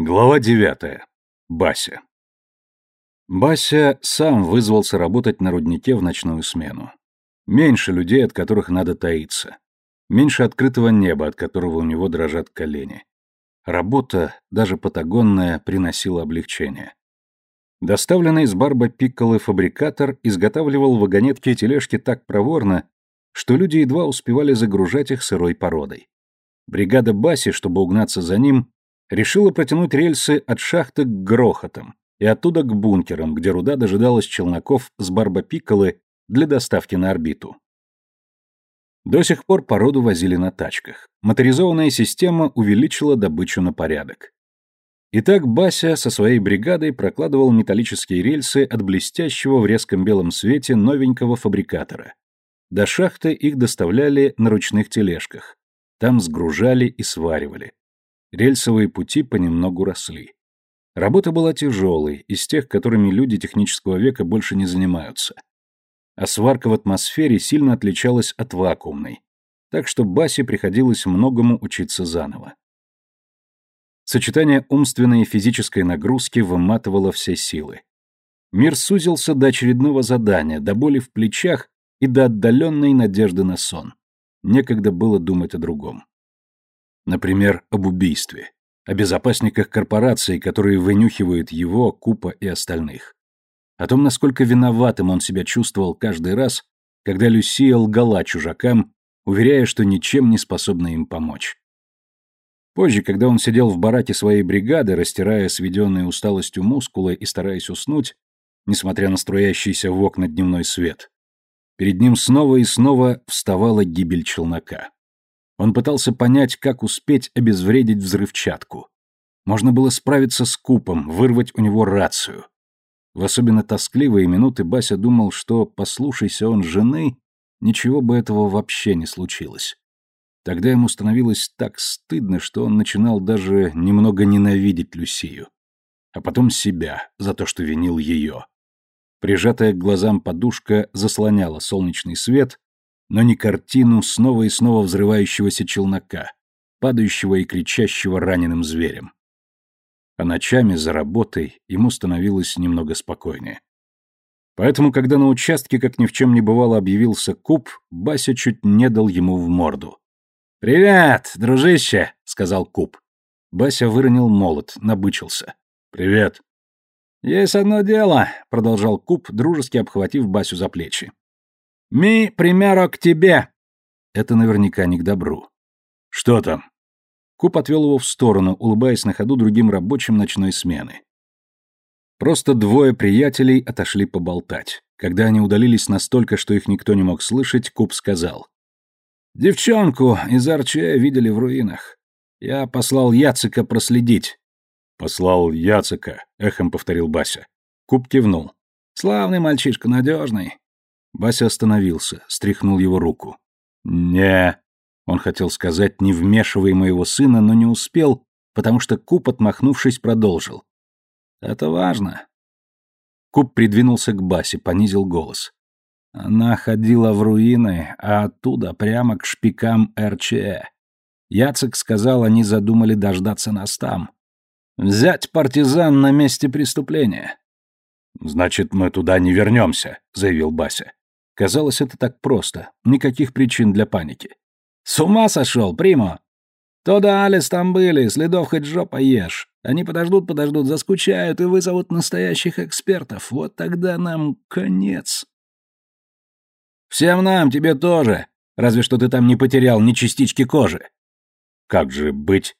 Глава девятая. Бася. Бася сам вызвался работать на руднике в ночную смену. Меньше людей, от которых надо таиться. Меньше открытого неба, от которого у него дрожат колени. Работа, даже патагонная, приносила облегчение. Доставленный из Барба Пикколы фабрикатор изготавливал вагонетки и тележки так проворно, что люди едва успевали загружать их сырой породой. Бригада Баси, чтобы угнаться за ним, решила протянуть рельсы от шахты к грохотам и оттуда к бункерам, где руда дожидалась челноков с барбапиколы для доставки на орбиту. До сих пор породу возили на тачках. Моторизованная система увеличила добычу на порядок. Итак, Бася со своей бригадой прокладывал металлические рельсы от блестящего в резком белом свете новенького фабрикатора. До шахты их доставляли на ручных тележках. Там сгружали и сваривали. Рельсовые пути понемногу росли. Работа была тяжелой, из тех, которыми люди технического века больше не занимаются. А сварка в атмосфере сильно отличалась от вакуумной, так что Басе приходилось многому учиться заново. Сочетание умственной и физической нагрузки выматывало все силы. Мир сузился до очередного задания, до боли в плечах и до отдаленной надежды на сон. Некогда было думать о другом. Например, об убийстве, о безопасниках корпорации, которые вынюхивают его, Купа и остальных. О том, насколько виноватым он себя чувствовал каждый раз, когда Люсия лгала чужакам, уверяя, что ничем не способна им помочь. Позже, когда он сидел в бараке своей бригады, растирая сведенные усталостью мускулы и стараясь уснуть, несмотря на струящийся в окна дневной свет, перед ним снова и снова вставала гибель челнока. Он пытался понять, как успеть обезвредить взрывчатку. Можно было справиться с купом, вырвать у него рацию. В особенно тоскливые минуты Бася думал, что, послушайся он жены, ничего бы этого вообще не случилось. Тогда ему становилось так стыдно, что он начинал даже немного ненавидеть Люсию. А потом себя за то, что винил ее. Прижатая к глазам подушка заслоняла солнечный свет, но не картину снова и снова взрывающегося челнока, падающего и кричащего раненым зверем. А ночами за работой ему становилось немного спокойнее. Поэтому, когда на участке, как ни в чем не бывало, объявился Куб, Бася чуть не дал ему в морду. «Привет, дружище!» — сказал Куб. Бася выронил молот, набычился. «Привет!» «Есть одно дело», — продолжал Куб, дружески обхватив Басю за плечи. Ми, примеру, к тебе!» Это наверняка не к добру. «Что там?» Куп отвел его в сторону, улыбаясь на ходу другим рабочим ночной смены. Просто двое приятелей отошли поболтать. Когда они удалились настолько, что их никто не мог слышать, Куп сказал. «Девчонку из Арче видели в руинах. Я послал Яцика проследить». «Послал Яцика», — эхом повторил Бася. Куп кивнул. «Славный мальчишка, надежный. Бася остановился, стряхнул его руку. «Не...» Он хотел сказать «не вмешивай моего сына», но не успел, потому что Куб, отмахнувшись, продолжил. «Это важно». Куб придвинулся к Басе, понизил голос. Она ходила в руины, а оттуда прямо к шпикам РЧЭ. Яцек сказал, они задумали дождаться нас там. Взять партизан на месте преступления. «Значит, мы туда не вернемся», — заявил Бася. Казалось, это так просто. Никаких причин для паники. «С ума сошел, Примо!» «То да Алис там были, следов хоть жопа ешь. Они подождут-подождут, заскучают и вызовут настоящих экспертов. Вот тогда нам конец». «Всем нам, тебе тоже. Разве что ты там не потерял ни частички кожи». «Как же быть?»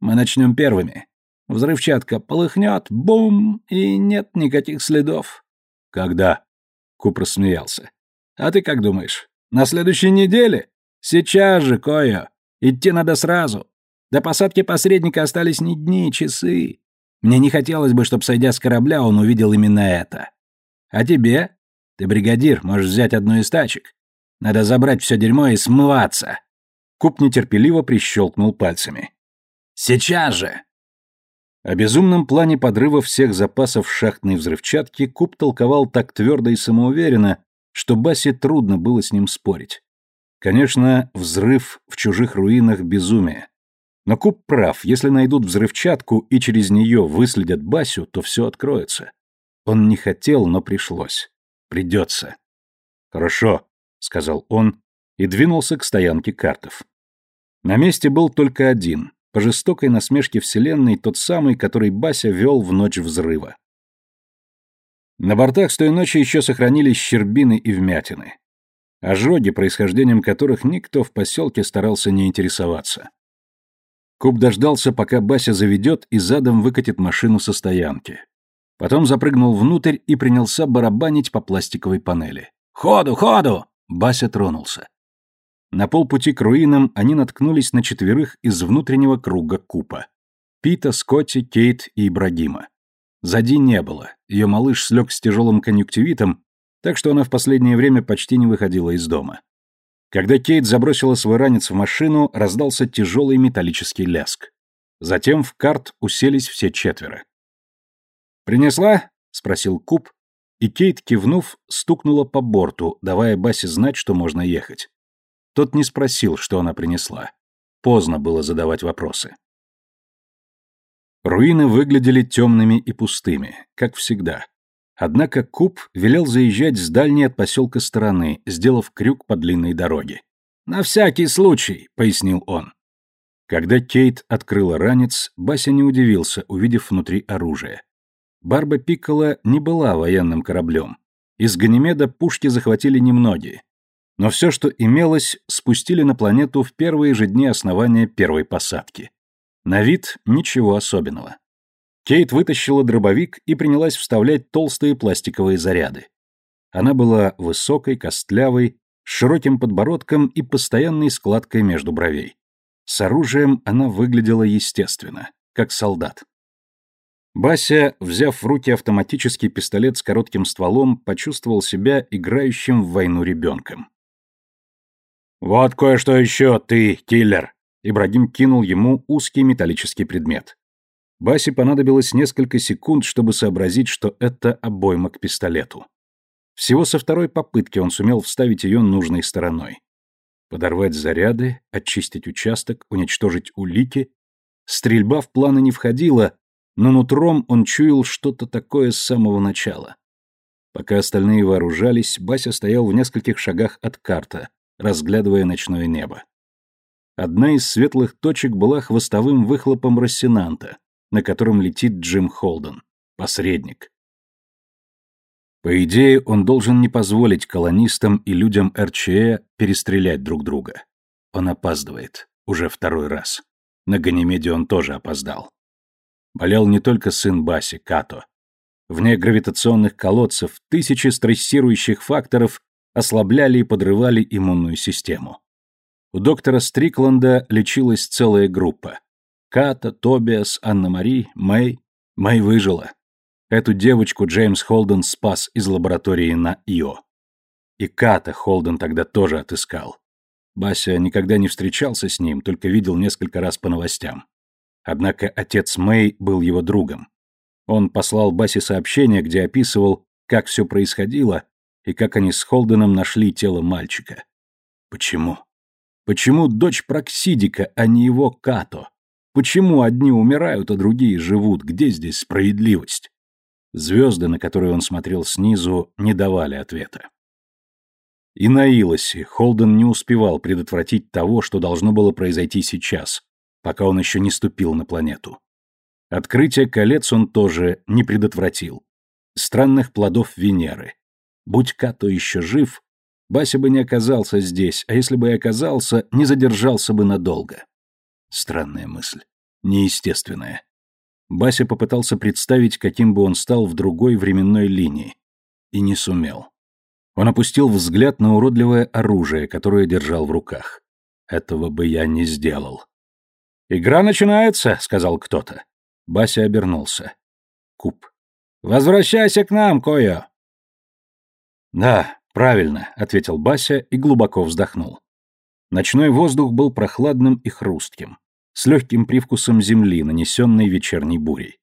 «Мы начнем первыми. Взрывчатка полыхнет, бум, и нет никаких следов». «Когда?» Куп рассмеялся. А ты как думаешь? На следующей неделе? Сейчас же, Коя. Идти надо сразу. До посадки посредника остались не дни, часы. Мне не хотелось бы, чтобы, сойдя с корабля, он увидел именно это. А тебе? Ты бригадир, можешь взять одну из тачек. Надо забрать все дерьмо и смываться. Куп нетерпеливо прищелкнул пальцами. Сейчас же! О безумном плане подрыва всех запасов шахтной взрывчатки Куп толковал так твердо и самоуверенно, что Басе трудно было с ним спорить. Конечно, взрыв в чужих руинах – безумие. Но Куб прав, если найдут взрывчатку и через нее выследят Басю, то все откроется. Он не хотел, но пришлось. Придется. «Хорошо», — сказал он и двинулся к стоянке картов. На месте был только один, по жестокой насмешке Вселенной, тот самый, который Бася вел в ночь взрыва. На бортах с той ночи еще сохранились щербины и вмятины. Ожоги, происхождением которых никто в поселке старался не интересоваться. Куб дождался, пока Бася заведет и задом выкатит машину со стоянки. Потом запрыгнул внутрь и принялся барабанить по пластиковой панели. «Ходу, ходу!» Бася тронулся. На полпути к руинам они наткнулись на четверых из внутреннего круга Купа. Пита, Скотти, Кейт и Ибрагима. Зади не было, ее малыш слег с тяжелым конъюнктивитом, так что она в последнее время почти не выходила из дома. Когда Кейт забросила свой ранец в машину, раздался тяжелый металлический ляск. Затем в карт уселись все четверо. «Принесла?» — спросил Куб, и Кейт, кивнув, стукнула по борту, давая Басе знать, что можно ехать. Тот не спросил, что она принесла. Поздно было задавать вопросы. Руины выглядели темными и пустыми, как всегда. Однако Куб велел заезжать с дальней от поселка стороны, сделав крюк по длинной дороге. «На всякий случай», — пояснил он. Когда Кейт открыла ранец, Бася не удивился, увидев внутри оружие. Барба Пиккола не была военным кораблем. Из Ганимеда пушки захватили немногие. Но все, что имелось, спустили на планету в первые же дни основания первой посадки. На вид ничего особенного. Кейт вытащила дробовик и принялась вставлять толстые пластиковые заряды. Она была высокой, костлявой, с широким подбородком и постоянной складкой между бровей. С оружием она выглядела естественно, как солдат. Бася, взяв в руки автоматический пистолет с коротким стволом, почувствовал себя играющим в войну ребенком. «Вот кое-что еще, ты, киллер!» Ибрагим кинул ему узкий металлический предмет. Басе понадобилось несколько секунд, чтобы сообразить, что это обойма к пистолету. Всего со второй попытки он сумел вставить ее нужной стороной. Подорвать заряды, очистить участок, уничтожить улики. Стрельба в планы не входила, но нутром он чуял что-то такое с самого начала. Пока остальные вооружались, Бася стоял в нескольких шагах от карта, разглядывая ночное небо. Одна из светлых точек была хвостовым выхлопом Рассенанта, на котором летит Джим Холден, посредник. По идее, он должен не позволить колонистам и людям РЧЭ перестрелять друг друга. Он опаздывает. Уже второй раз. На Ганимеде он тоже опоздал. Болел не только сын Баси, Като. Вне гравитационных колодцев тысячи стрессирующих факторов ослабляли и подрывали иммунную систему. У доктора Стрикланда лечилась целая группа. Ката, Тобиас, Анна-Мари, Мэй. Мэй выжила. Эту девочку Джеймс Холден спас из лаборатории на Ио. И Ката Холден тогда тоже отыскал. Бася никогда не встречался с ним, только видел несколько раз по новостям. Однако отец Мэй был его другом. Он послал Басе сообщение, где описывал, как все происходило и как они с Холденом нашли тело мальчика. Почему? Почему дочь Проксидика, а не его Като? Почему одни умирают, а другие живут? Где здесь справедливость? Звезды, на которые он смотрел снизу, не давали ответа. И на Илосе Холден не успевал предотвратить того, что должно было произойти сейчас, пока он еще не ступил на планету. Открытие колец он тоже не предотвратил. Странных плодов Венеры. Будь Като еще жив, Бася бы не оказался здесь, а если бы и оказался, не задержался бы надолго. Странная мысль. Неестественная. Бася попытался представить, каким бы он стал в другой временной линии. И не сумел. Он опустил взгляд на уродливое оружие, которое держал в руках. Этого бы я не сделал. «Игра начинается», — сказал кто-то. Бася обернулся. Куб. «Возвращайся к нам, Койо!» «Да, правильно», — ответил Бася и глубоко вздохнул. Ночной воздух был прохладным и хрустким, с легким привкусом земли, нанесенной вечерней бурей.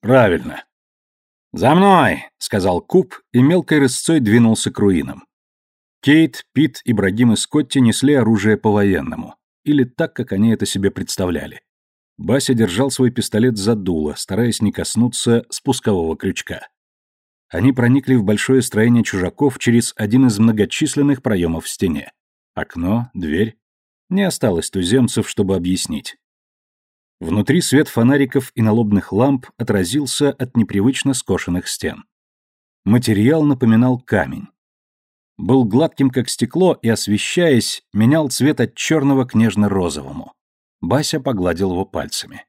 «Правильно». «За мной!» — сказал Куб и мелкой рысцой двинулся к руинам. Кейт, Пит, Ибрагим и Скотти несли оружие по-военному, или так, как они это себе представляли. Бася держал свой пистолет за дуло, стараясь не коснуться спускового крючка. Они проникли в большое строение чужаков через один из многочисленных проемов в стене. Окно, дверь. Не осталось туземцев, чтобы объяснить. Внутри свет фонариков и налобных ламп отразился от непривычно скошенных стен. Материал напоминал камень. Был гладким, как стекло, и, освещаясь, менял цвет от черного к нежно-розовому. Бася погладил его пальцами.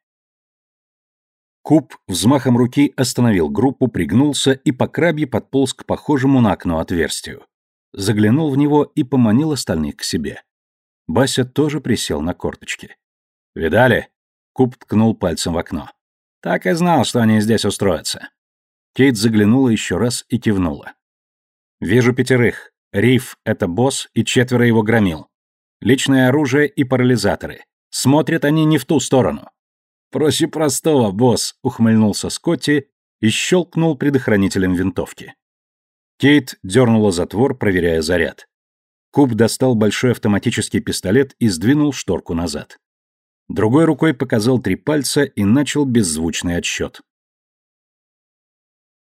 Куб взмахом руки остановил группу, пригнулся и по крабье подполз к похожему на окно отверстию. Заглянул в него и поманил остальных к себе. Бася тоже присел на корточки. «Видали?» Куб ткнул пальцем в окно. «Так и знал, что они здесь устроятся». Кейт заглянула еще раз и кивнула. «Вижу пятерых. Риф — это босс и четверо его громил. Личное оружие и парализаторы. Смотрят они не в ту сторону. Проще простого, босс, ухмыльнулся Скотти и щелкнул предохранителем винтовки. Кейт дернула затвор, проверяя заряд. Куб достал большой автоматический пистолет и сдвинул шторку назад. Другой рукой показал три пальца и начал беззвучный отсчет.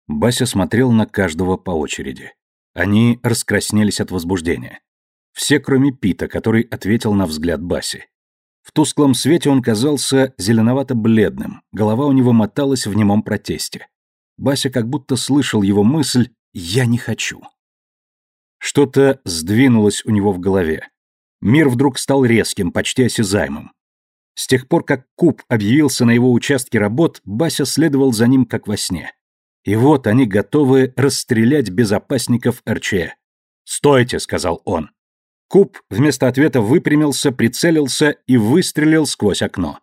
Бася смотрел на каждого по очереди. Они раскраснелись от возбуждения. Все, кроме Пита, который ответил на взгляд Баси. В тусклом свете он казался зеленовато-бледным, голова у него моталась в немом протесте. Бася как будто слышал его мысль «я не хочу». Что-то сдвинулось у него в голове. Мир вдруг стал резким, почти осязаемым. С тех пор, как Куб объявился на его участке работ, Бася следовал за ним, как во сне. И вот они готовы расстрелять безопасников РЧ. «Стойте», — сказал он. Куб вместо ответа выпрямился, прицелился и выстрелил сквозь окно.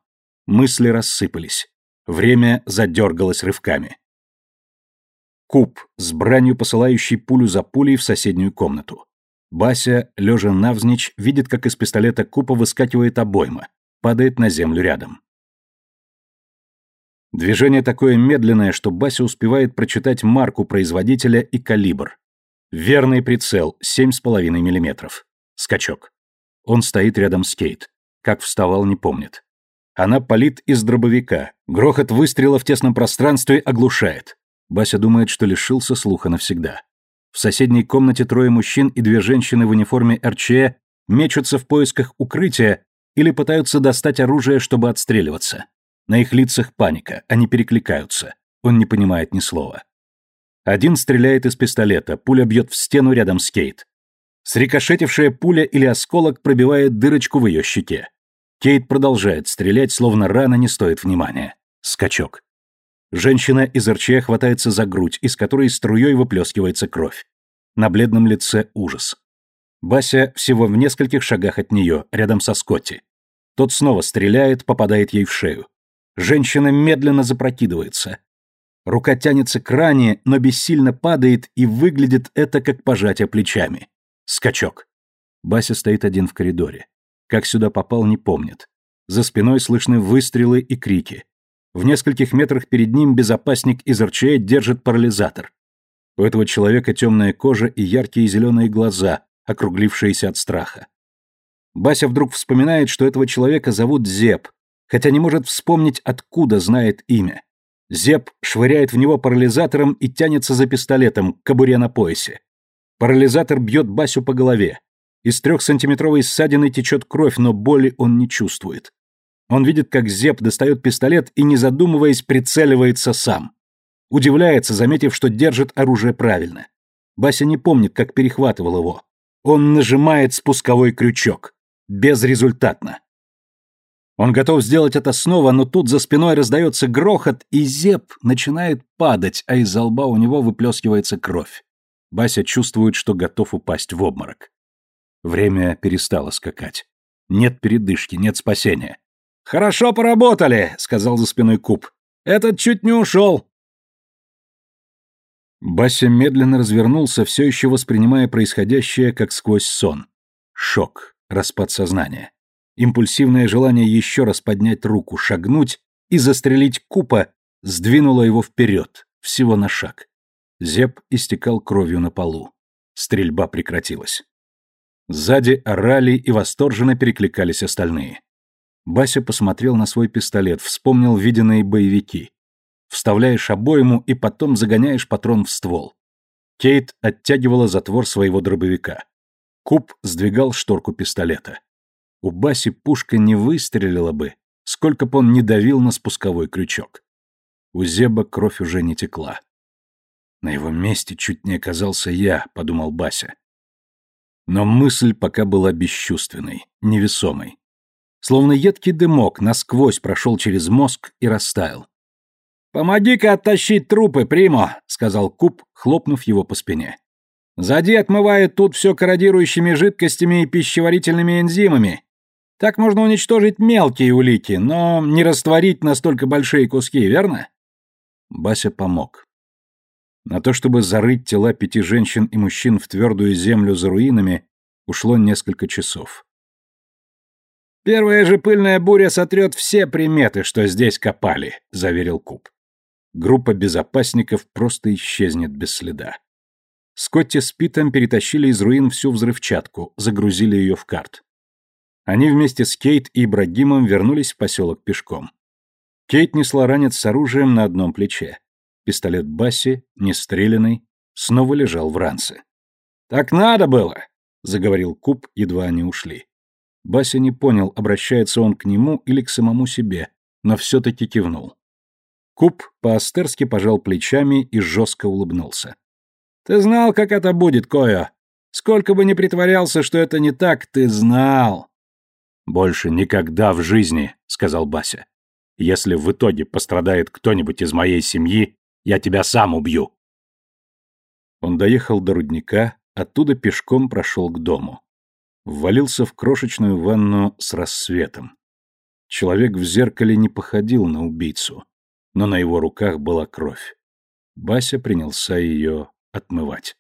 Мысли рассыпались. Время задергалось рывками. Куб с бранью посылающий пулю за пулей в соседнюю комнату. Бася, лежа навзничь, видит, как из пистолета Купа выскакивает обойма, падает на землю рядом. Движение такое медленное, что Бася успевает прочитать марку производителя и калибр. Верный прицел, 7,5 миллиметров. Скачок. Он стоит рядом с Кейт. Как вставал, не помнит. Она палит из дробовика. Грохот выстрела в тесном пространстве оглушает. Бася думает, что лишился слуха навсегда. В соседней комнате трое мужчин и две женщины в униформе РЧЭ мечутся в поисках укрытия или пытаются достать оружие, чтобы отстреливаться. На их лицах паника, они перекликаются. Он не понимает ни слова. Один стреляет из пистолета, пуля бьет в стену рядом с Кейт. Срикошетившая пуля или осколок пробивает дырочку в ее щеке. Кейт продолжает стрелять, словно рана не стоит внимания. Скачок. Женщина из РЧ хватается за грудь, из которой струей выплескивается кровь. На бледном лице ужас. Бася всего в нескольких шагах от нее, рядом со Скотти. Тот снова стреляет, попадает ей в шею. Женщина медленно запрокидывается. Рука тянется к ране, но бессильно падает, и выглядит это как пожатие плечами. Скачок. Бася стоит один в коридоре. Как сюда попал, не помнит. За спиной слышны выстрелы и крики. В нескольких метрах перед ним безопасник из РЧЭ держит парализатор. У этого человека темная кожа и яркие зеленые глаза, округлившиеся от страха. Бася вдруг вспоминает, что этого человека зовут Зеп, хотя не может вспомнить, откуда знает имя. Зеп швыряет в него парализатором и тянется за пистолетом к кобуре на поясе. Парализатор бьет Басю по голове. Из трехсантиметровой ссадины течет кровь, но боли он не чувствует. Он видит, как Зеп достает пистолет и, не задумываясь, прицеливается сам. Удивляется, заметив, что держит оружие правильно. Бася не помнит, как перехватывал его. Он нажимает спусковой крючок. Безрезультатно. Он готов сделать это снова, но тут за спиной раздается грохот, и Зеп начинает падать, а из лба у него выплескивается кровь. Бася чувствует, что готов упасть в обморок. Время перестало скакать. Нет передышки, нет спасения. «Хорошо поработали», — сказал за спиной Куб. «Этот чуть не ушел». Бася медленно развернулся, все еще воспринимая происходящее как сквозь сон. Шок, распад сознания. Импульсивное желание еще раз поднять руку, шагнуть и застрелить Купа сдвинуло его вперед, всего на шаг. Зеб истекал кровью на полу. Стрельба прекратилась. Сзади орали и восторженно перекликались остальные. Бася посмотрел на свой пистолет, вспомнил виденные боевики. Вставляешь обойму и потом загоняешь патрон в ствол. Кейт оттягивала затвор своего дробовика. Куб сдвигал шторку пистолета. У Баси пушка не выстрелила бы, сколько бы он не давил на спусковой крючок. У Зеба кровь уже не текла. На его месте чуть не оказался я, подумал Бася. Но мысль пока была бесчувственной, невесомой. Словно едкий дымок насквозь прошел через мозг и растаял. «Помоги-ка оттащить трупы, Примо», — сказал Куб, хлопнув его по спине. «Зади отмывает тут все корродирующими жидкостями и пищеварительными энзимами. Так можно уничтожить мелкие улики, но не растворить настолько большие куски, верно?» Бася помог. На то, чтобы зарыть тела пяти женщин и мужчин в твердую землю за руинами, ушло несколько часов. «Первая же пыльная буря сотрет все приметы, что здесь копали», — заверил Куб. Группа безопасников просто исчезнет без следа. Скотти с Питом перетащили из руин всю взрывчатку, загрузили ее в карт. Они вместе с Кейт и Ибрагимом вернулись в поселок пешком. Кейт несла ранец с оружием на одном плече. Пистолет Басси, нестреляный, снова лежал в ранце. «Так надо было!» — заговорил Куб, едва они ушли. Бася не понял, обращается он к нему или к самому себе, но все-таки кивнул. Куб по-астерски пожал плечами и жестко улыбнулся. «Ты знал, как это будет, Коя. Сколько бы ни притворялся, что это не так, ты знал!» «Больше никогда в жизни», — сказал Бася. «Если в итоге пострадает кто-нибудь из моей семьи, я тебя сам убью!» Он доехал до рудника, оттуда пешком прошел к дому. Ввалился в крошечную ванну с рассветом. Человек в зеркале не походил на убийцу, но на его руках была кровь. Бася принялся ее отмывать.